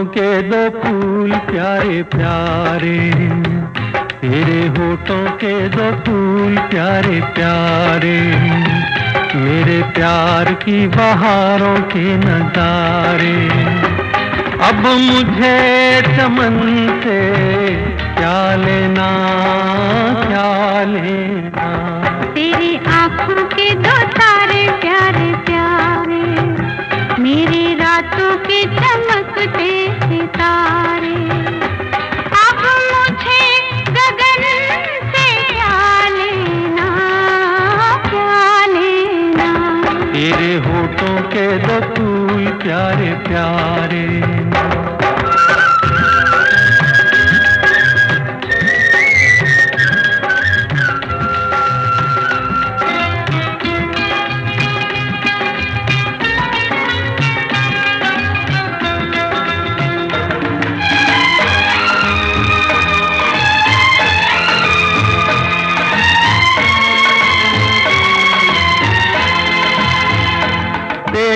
होठों के दो फूल प्यारे प्यारे, तेरे होठों के दो फूल प्यारे प्यारे, मेरे प्यार की बहारों के नजारे। अब मुझे चमन से क्या लेना क्या लेना? तेरी आँखों के दो तारे प्यारे प्यारे, मेरी रातों के चमकते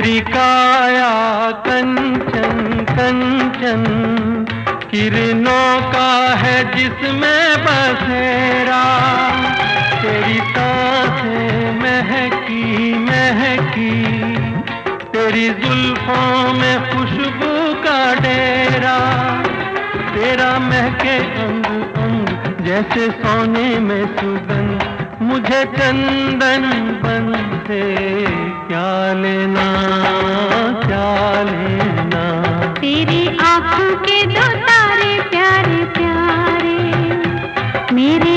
तेरी काया कंचन कंचन। किरणों का है जिसमें बसेरा। तेरी साँसें महकी महकी। तेरी जुल्फों में खुशबू का डेरा। तेरा महके अंग अंग जैसे सोने में सुगंध। मुझे चंदन बन से क्या लेना क्या लेना? तेरी आँखों के दो तारे प्यारे प्यारे। मेरे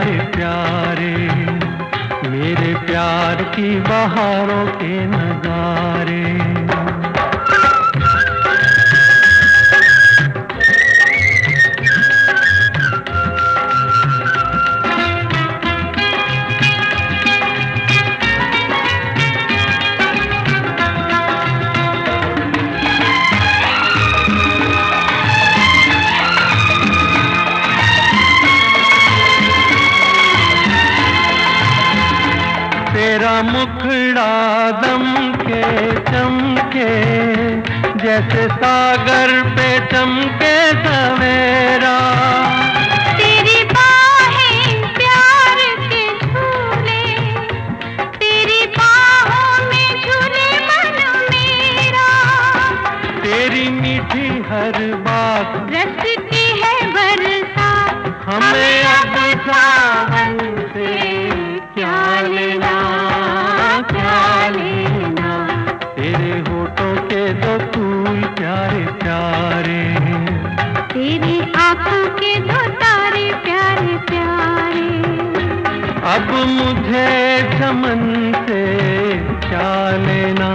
प्यारे प्यारे मेरे प्यार की बहारों के नजारे तेरा मुखड़ा दम के चमके जैसे सागर पे चमके सवेरा। तेरी बाहें प्यार के झूले तेरी बाहों में झूले मन मेरा। तेरी मीठी हर बात रस है बरसात हमें अब सावन से क्या लेना? अब मुझे चमन से क्या लेना